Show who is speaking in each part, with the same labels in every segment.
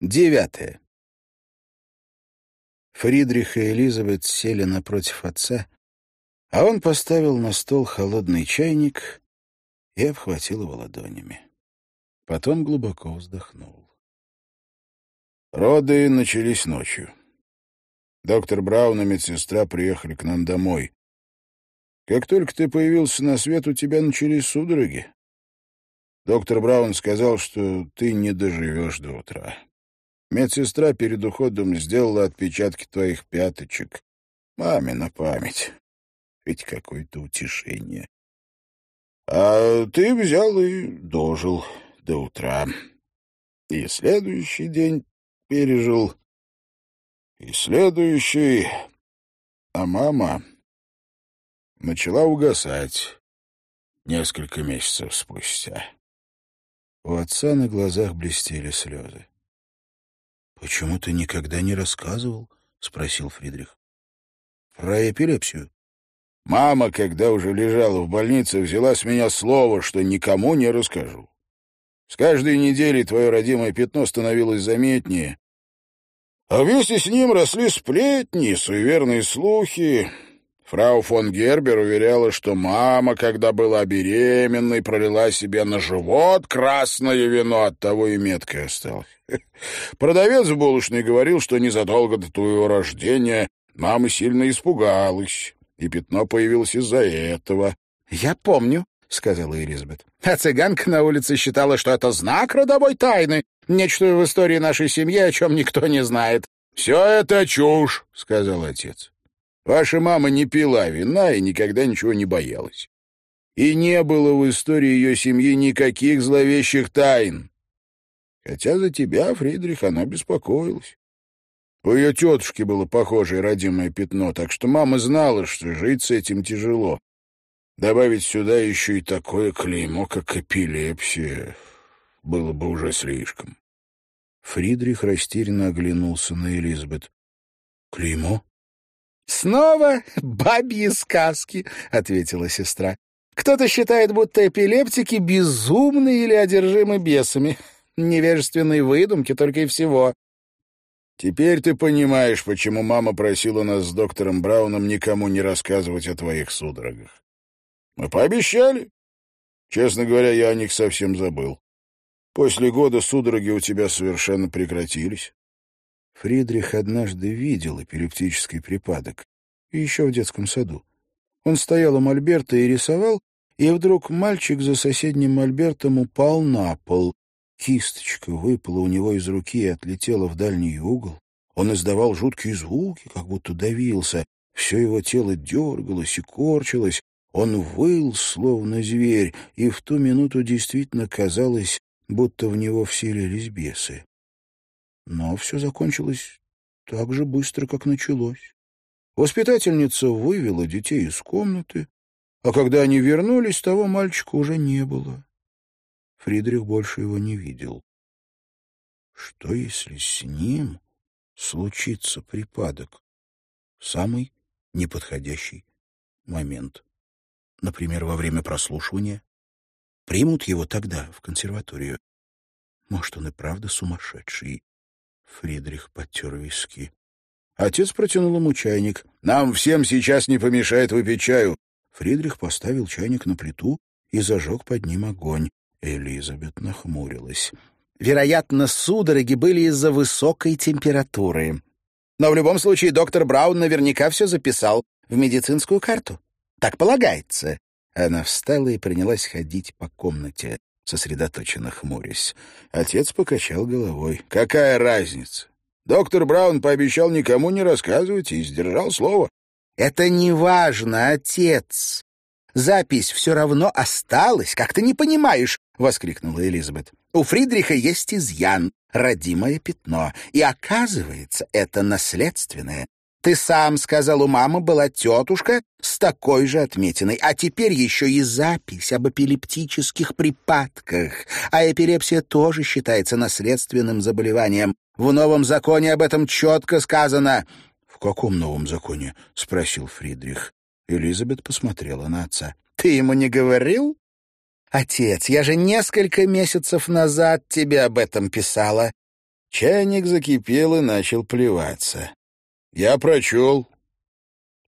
Speaker 1: Девятое. Фридрих и Элизабет сели напротив отца, а он поставил на стол холодный чайник и обхватил его ладонями. Потом глубоко вздохнул. Роды начались ночью. Доктор Браун и медсестра приехали к нам домой. Как только ты появился на свет, у тебя начались судороги. Доктор Браун сказал, что ты не доживешь до утра. Медсестра перед уходом сделала отпечатки твоих пяточек. Мамина память. Ведь какое-то утешение. А ты взял и дожил до утра. И следующий день пережил, и следующий... А мама начала угасать несколько месяцев спустя. У отца на глазах блестели слезы. «Почему ты никогда не рассказывал?» — спросил Фридрих. «Про эпилепсию?» «Мама, когда уже лежала в больнице, взяла с меня слово, что никому не расскажу. С каждой неделей твое родимое пятно становилось заметнее, а вместе с ним росли сплетни, суеверные слухи, Фрау фон Гербер уверяла, что мама, когда была беременной, пролила себе на живот красное вино, от того и меткой осталась. Продавец в булочной говорил, что незадолго до твоего рождения мама сильно испугалась, и пятно появилось из-за этого. — Я помню, — сказала Элизабет. — А цыганка на улице считала, что это знак родовой тайны, нечто в истории нашей семьи, о чем никто не знает. — Все это чушь, — сказал отец. Ваша мама не пила вина и никогда ничего не боялась. И не было в истории ее семьи никаких зловещих тайн. Хотя за тебя, Фридрих, она беспокоилась. У ее тетушки было похожее родимое пятно, так что мама знала, что жить с этим тяжело. Добавить сюда еще и такое клеймо, как эпилепсия, было бы уже слишком. Фридрих растерянно оглянулся на Элизабет. «Клеймо?
Speaker 2: «Снова бабьи сказки», — ответила сестра. «Кто-то считает, будто эпилептики безумны или одержимы бесами. Невежественные выдумки только и всего».
Speaker 1: «Теперь ты понимаешь, почему мама просила нас с доктором Брауном никому не рассказывать о твоих судорогах. Мы пообещали. Честно говоря, я о них совсем забыл. После года судороги у тебя совершенно прекратились. Фридрих однажды видел эпилептический припадок, еще в детском саду. Он стоял у мольберта и рисовал, и вдруг мальчик за соседним мольбертом упал на пол. Кисточка выпала у него из руки и отлетела в дальний угол. Он издавал жуткие звуки, как будто давился. Все его тело дергалось и корчилось. Он выл, словно зверь, и в ту минуту действительно казалось, будто в него вселились бесы. Но все закончилось так же быстро, как началось. Воспитательница вывела детей из комнаты, а когда они вернулись, того мальчика уже не было. Фридрих больше его не видел. Что, если с ним случится припадок? Самый неподходящий момент. Например, во время прослушивания. Примут его тогда в консерваторию. Может, он и правда сумасшедший. Фридрих потер виски. Отец протянул ему чайник. «Нам всем сейчас не помешает выпить чаю». Фридрих поставил чайник на плиту и зажег под ним огонь. Элизабет нахмурилась.
Speaker 2: «Вероятно, судороги были из-за высокой температуры. Но в любом случае доктор Браун наверняка все записал в медицинскую карту. Так полагается».
Speaker 1: Она встала и принялась ходить по комнате сосредоточенно хмурясь. Отец покачал головой. «Какая разница? Доктор Браун пообещал никому не рассказывать и сдержал слово».
Speaker 2: «Это не важно, отец. Запись все равно осталась, как ты не понимаешь», — воскликнула Элизабет. «У Фридриха есть изъян, родимое пятно, и, оказывается, это наследственное. Ты сам сказал, у мамы была тетушка с такой же отметиной, а теперь еще и запись об эпилептических припадках. А эпилепсия тоже считается наследственным заболеванием. В новом законе об этом четко сказано.
Speaker 1: — В каком новом законе? — спросил Фридрих. Элизабет посмотрела на отца.
Speaker 2: — Ты ему не говорил? — Отец, я же несколько месяцев назад тебе об этом писала.
Speaker 1: Чайник закипел и начал плеваться. «Я прочел.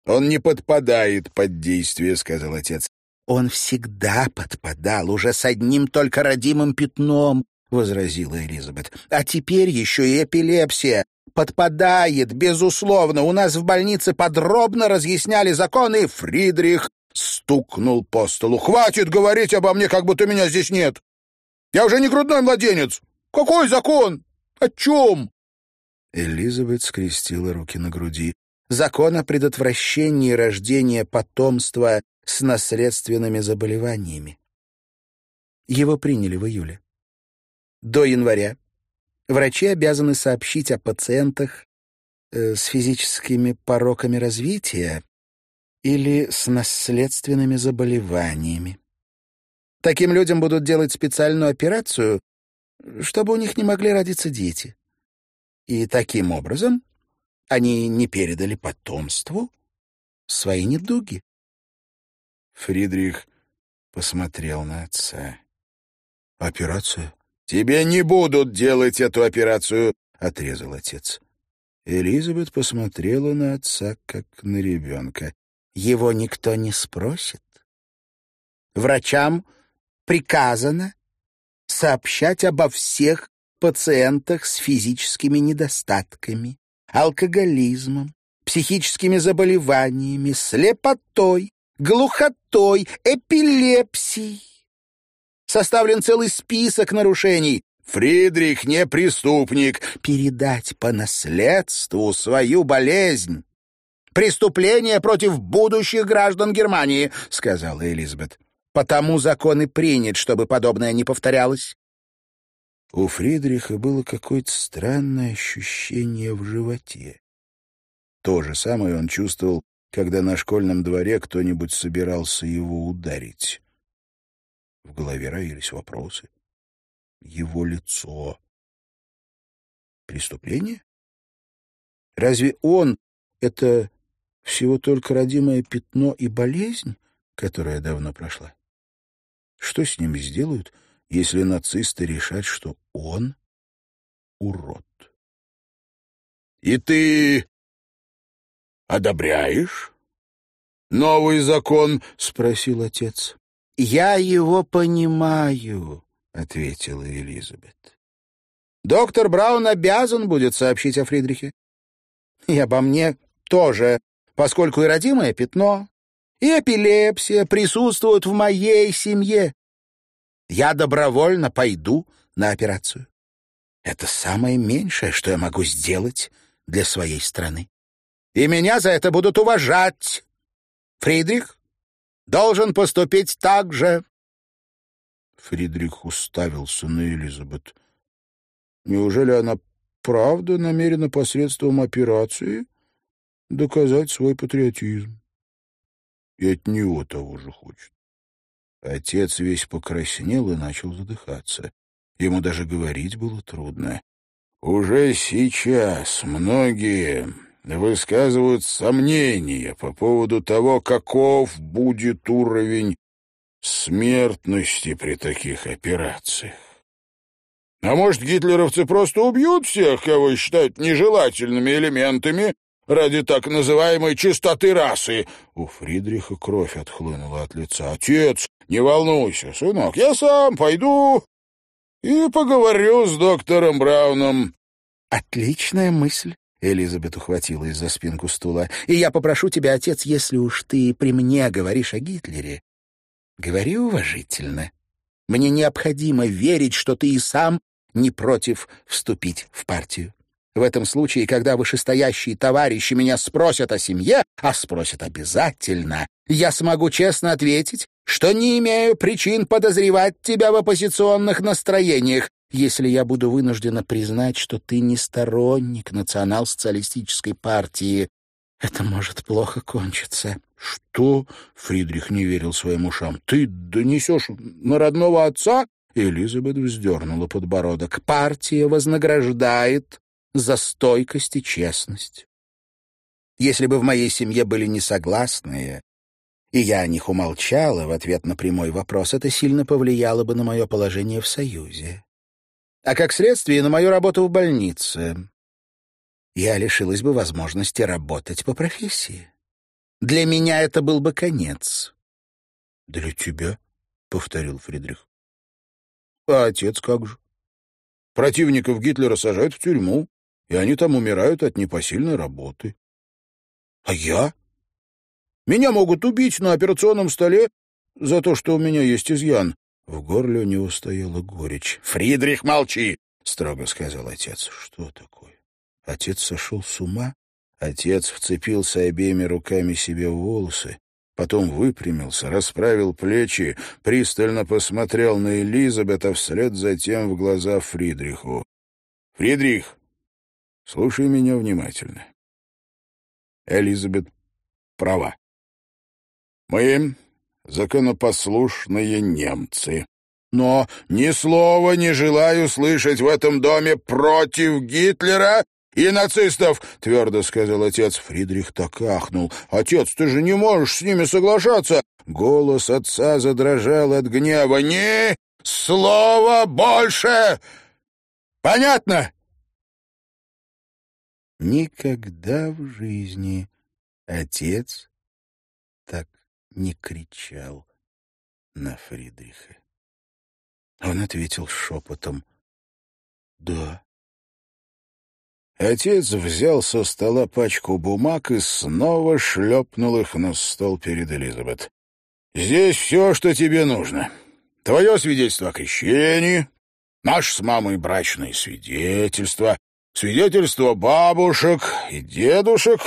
Speaker 1: Он не подпадает под действие», — сказал отец.
Speaker 2: «Он всегда подпадал, уже с одним только родимым пятном», — возразила Элизабет. «А теперь еще и эпилепсия. Подпадает, безусловно. У нас в больнице подробно разъясняли законы. Фридрих стукнул по столу. «Хватит говорить обо мне, как будто меня здесь нет! Я уже не грудной младенец! Какой закон? О чем?»
Speaker 1: Элизабет скрестила руки на груди.
Speaker 2: «Закон о предотвращении рождения потомства с наследственными заболеваниями. Его приняли в июле. До января врачи обязаны сообщить о пациентах э, с физическими пороками развития или с наследственными заболеваниями. Таким людям будут делать специальную операцию, чтобы у них не могли родиться дети. И таким образом они не передали потомству свои недуги.
Speaker 1: Фридрих посмотрел на отца.
Speaker 2: «Операция?»
Speaker 1: «Тебе не будут делать эту операцию», — отрезал отец.
Speaker 2: Элизабет посмотрела на отца, как на ребенка. Его никто не спросит. Врачам приказано сообщать обо всех пациентах с физическими недостатками, алкоголизмом, психическими заболеваниями, слепотой, глухотой, эпилепсией. Составлен целый список нарушений. Фридрих не преступник. Передать по наследству свою болезнь преступление против будущих граждан Германии», — сказала Элизабет. «Потому закон и принят, чтобы подобное не повторялось».
Speaker 1: У Фридриха было какое-то странное ощущение в животе. То же самое он чувствовал, когда на школьном дворе кто-нибудь собирался его ударить. В голове роились вопросы. Его лицо. Преступление? Разве он — это всего только родимое пятно и болезнь, которая давно прошла. Что с ними сделают, если нацисты решат, что он урод? И ты одобряешь новый закон? спросил отец.
Speaker 2: Я его понимаю, ответила Элизабет. Доктор Браун обязан будет сообщить о Фридрихе. И обо мне тоже, поскольку и родимое пятно, и эпилепсия присутствуют в моей семье. Я добровольно пойду на операцию. Это самое меньшее, что я могу сделать для своей страны. И меня за это будут уважать. Фридрих должен поступить так же.
Speaker 1: Фридрих уставился на Элизабет. Неужели она правда намерена посредством операции доказать свой патриотизм. И от него того же хочет. Отец весь покраснел и начал задыхаться. Ему даже говорить было трудно. Уже сейчас многие высказывают сомнения по поводу того, каков будет уровень смертности при таких операциях. А может, гитлеровцы просто убьют всех, кого считают нежелательными элементами, ради так называемой чистоты расы. У Фридриха кровь отхлынула от лица. Отец, не волнуйся, сынок, я сам пойду и поговорю с доктором Брауном.
Speaker 2: Отличная мысль. Элизабет ухватила из-за спинку стула. «И я попрошу тебя, отец, если уж ты при мне говоришь о Гитлере, говори уважительно. Мне необходимо верить, что ты и сам не против вступить в партию. В этом случае, когда вышестоящие товарищи меня спросят о семье, а спросят обязательно, я смогу честно ответить, что не имею причин подозревать тебя в оппозиционных настроениях, если я буду вынуждена признать, что ты не сторонник национал-социалистической партии. Это может плохо кончиться.
Speaker 1: Что? Фридрих не верил своим ушам. Ты донесешь на родного отца? Элизабет вздернула подбородок.
Speaker 2: Партия вознаграждает за стойкость и честность. Если бы в моей семье были несогласные, и я о них умолчала в ответ на прямой вопрос, это сильно повлияло бы на мое положение в Союзе. а как следствие на мою работу в больнице. Я лишилась бы возможности работать по профессии. Для меня это был бы конец.
Speaker 1: — Для тебя? — повторил Фридрих. — А отец как же? Противников Гитлера сажают в тюрьму, и они там умирают от непосильной работы. А я? Меня могут убить на операционном столе за то, что у меня есть изъян. В горле у него стояла горечь. «Фридрих, молчи!» — строго сказал отец. «Что такое?» Отец сошел с ума? Отец вцепился обеими руками себе в волосы, потом выпрямился, расправил плечи, пристально посмотрел на Элизабет, а вслед затем в глаза Фридриху. «Фридрих, слушай меня внимательно. Элизабет права. Мы законопослушные немцы. Но ни слова не желаю слышать в этом доме против Гитлера и нацистов, — твердо сказал отец. Фридрих так ахнул. «Отец, ты же не можешь с ними соглашаться!» Голос отца задрожал от гнева. «Ни слова больше! Понятно?»
Speaker 2: Никогда в жизни отец так не кричал на Фридриха. Он ответил шепотом «Да». Отец взял со стола пачку бумаг и снова шлепнул их на стол перед Элизабет.
Speaker 1: «Здесь все, что тебе нужно. Твое свидетельство о крещении, наш с мамой брачное свидетельство, свидетельство бабушек и дедушек,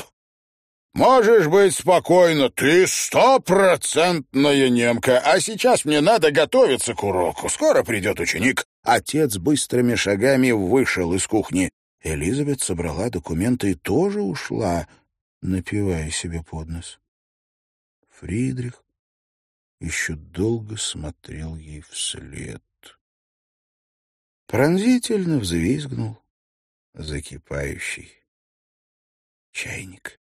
Speaker 1: Можешь быть спокойна, ты стопроцентная немка, а сейчас мне надо готовиться к уроку. Скоро придет ученик. Отец быстрыми шагами вышел из кухни. Элизабет собрала документы и тоже ушла, напивая себе под нос. Фридрих еще долго смотрел ей вслед. Пронзительно взвизгнул закипающий чайник.